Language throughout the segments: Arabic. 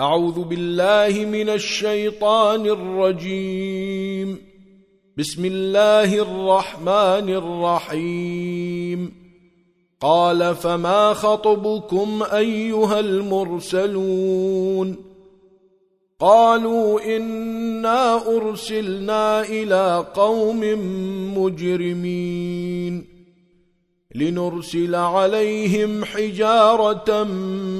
أعوذ بالله من الشيطان الرجيم. بسم الله الرحمن الرحيم. قال فما خطبكم أيها المرسلون؟ قالوا إنا أرسلنا إلى قوم مجرمين. لنرسل عليهم حجارة مجرمين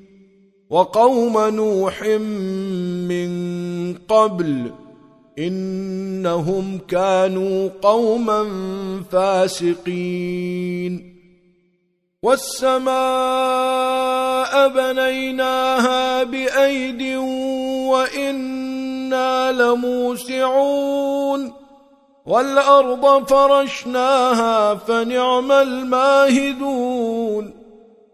وقوم نوح من قبل إنهم كانوا قوما فاسقين. والسماء بنيناها بأيد وإنا لموسعون. والأرض فرشناها فنعم الماهدون.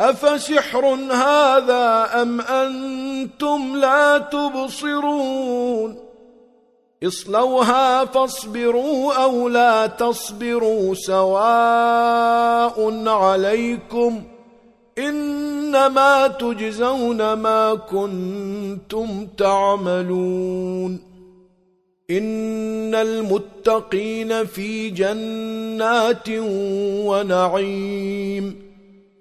أفسحر هذا أم أنتم لا تبصرون اصلوها فاصبروا أو لا تصبروا سواء عليكم إنما تجزون ما كنتم تعملون ان المتقين في جنات ونعيم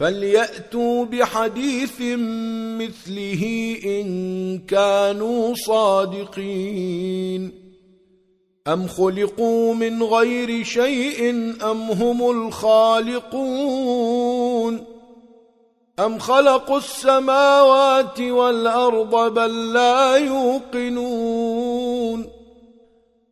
فَلْيَأْتُوا بِحَدِيثٍ مِثْلِهِ إِن كَانُوا صَادِقِينَ أَمْ خُلِقُوا مِنْ غَيْرِ شَيْءٍ أَمْ هُمُ الْخَالِقُونَ أَمْ خَلَقُوا السَّمَاوَاتِ وَالْأَرْضَ بَل لَّا يُوقِنُونَ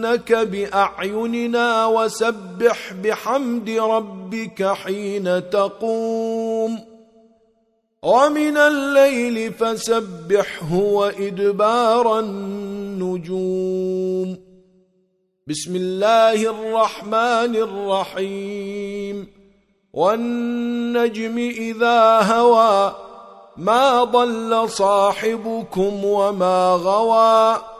إنك بأعيننا وسبح بحمد ربك حين تقوم ومن الليل فسبحه وإدبار النجوم بسم الله الرحمن الرحيم والنجم إذا هوى ما ضل صاحبكم وما غوى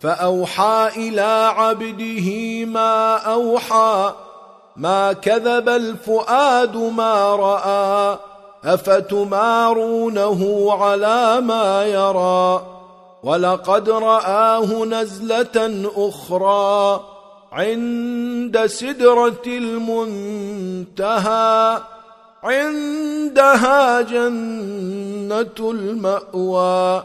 فأوحى إلى عبده ما أوحى ما كذب الفؤاد ما رأى أفتمارونه على ما يرى ولقد رآه نزلة أخرى عند سدرة المنتهى عندها جنة المأوى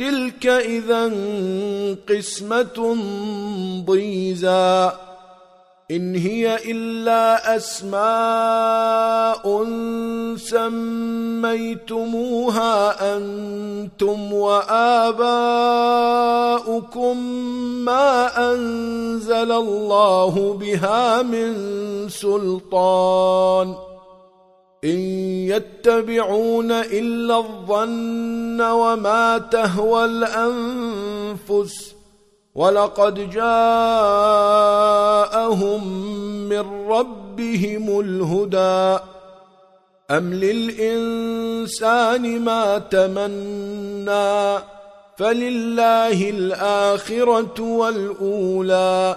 تلك إذا قسمة ضيزى. إن هي إلا أسماء سميتموها أنتم وآباؤكم ما أنزل الله بها من سلطان. إن يتبعون إلا الظن وما تهوى الأنفس ولقد جاءهم من ربهم الهدى أم للإنسان ما تمنى فلله الآخرة والأولى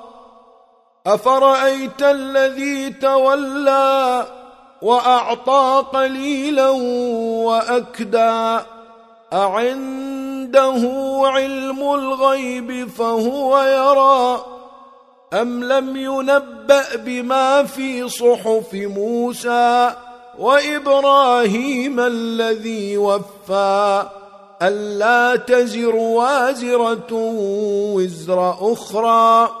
أفرأيت الذي تولى وأعطى قليلا وَأَكْدَى أعنده علم الغيب فهو يرى أم لم ينبأ بما في صحف موسى وإبراهيم الذي وفى ألا تزر وازرة وزر أخرى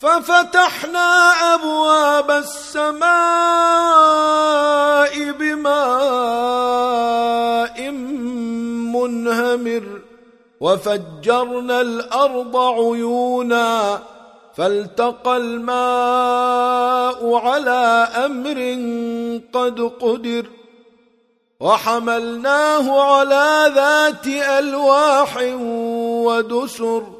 ففتحنا أبواب السماء بماء منهمر وفجرنا الأرض عيونا فالتقى الماء على أمر قد قدر وحملناه على ذات ألواح ودسر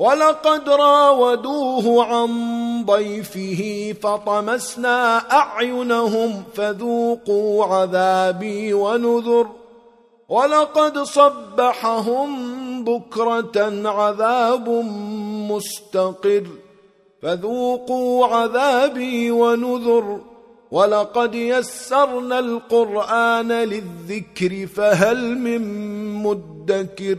وَلَقَدْ رَاوَدُوهُ عَنْ ضَيْفِهِ فَطَمَسْنَا أَعْيُنَهُمْ فَذُوقُوا عَذَابِي وَنُذُرْ وَلَقَدْ صَبَّحَهُمْ بُكْرَةً عَذَابٌ مُسْتَقِرٌ فَذُوقُوا عَذَابِي وَنُذُرْ وَلَقَدْ يَسَّرْنَا الْقُرْآنَ لِلذِّكْرِ فَهَلْ مِن مُدَّكِرٍ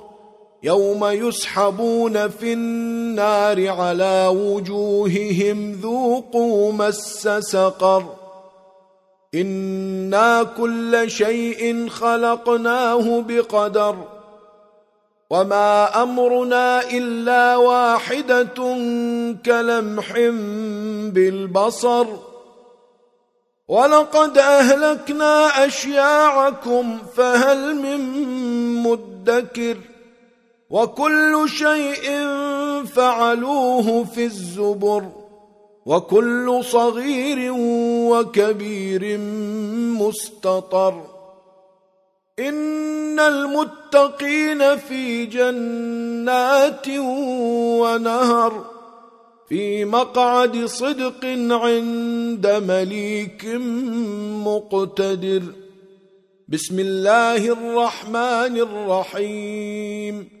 يوم يسحبون في النار على وجوههم ذوقوا مس سقر إنا كل شيء خلقناه بقدر وما أمرنا إلا واحدة كلمح بالبصر وَلَقَدْ أَهْلَكْنَا أَشْيَاعَكُمْ فَهَلْ مِنْ مُدَّكِرٍ وكل شيء فعلوه في الزبر وكل صغير وكبير مستطر ان المتقين في جنات ونهر في مقعد صدق عند مليك مقتدر بسم الله الرحمن الرحيم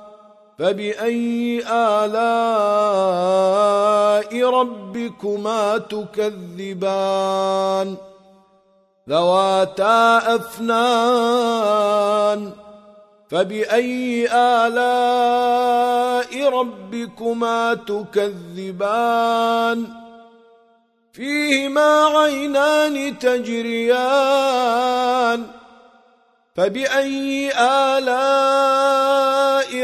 فبأي آلاء ربكما تكذبان ذواتا أفنان فبأي آلاء ربكما تكذبان فيهما عينان تجريان فبأي آلاء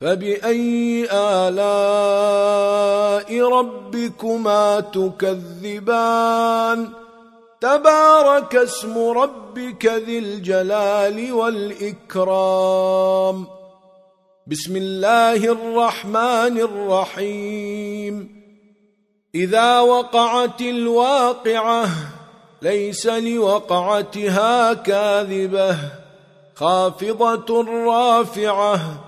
فبأي آلاء ربكما تكذبان تبارك اسم ربك ذي الجلال والإكرام بسم الله الرحمن الرحيم إذا وقعت الواقعة ليس لوقعتها كاذبة خافضة رافعة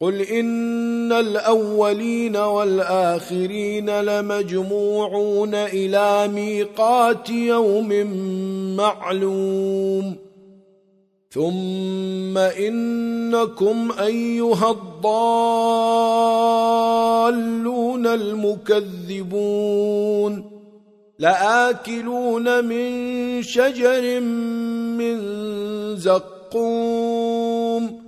قل إن الأولين والآخرين لمجموعون إلى ميقات يوم معلوم. ثم إنكم أيها الضالون المكذبون. لآكلون من شجر من زقوم.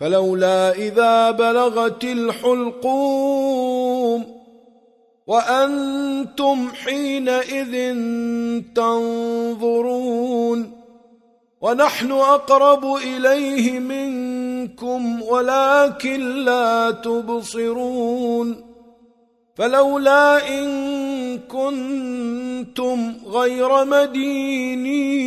فلولا إذا بلغت الحلقوم وأنتم حينئذ تنظرون ونحن أقرب إليه منكم ولكن لا تبصرون فلولا إن كنتم غير مدينين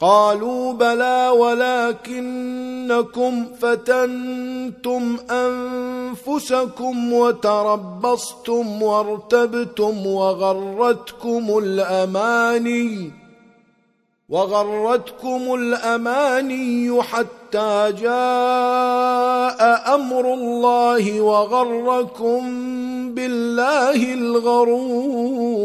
قالوا بلى ولكنكم فتنتم أنفسكم وتربصتم وارتبتم وغرتكم الأماني وغرتكم الأماني حتى جاء أمر الله وغركم بالله الغرور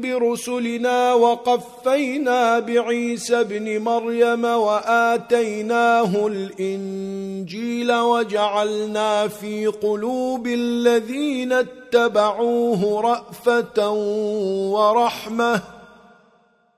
برسلنا وقفينا بعيسى ابْنِ مريم وآتيناه الإنجيل وجعلنا في قلوب الذين اتبعوه رأفة ورحمة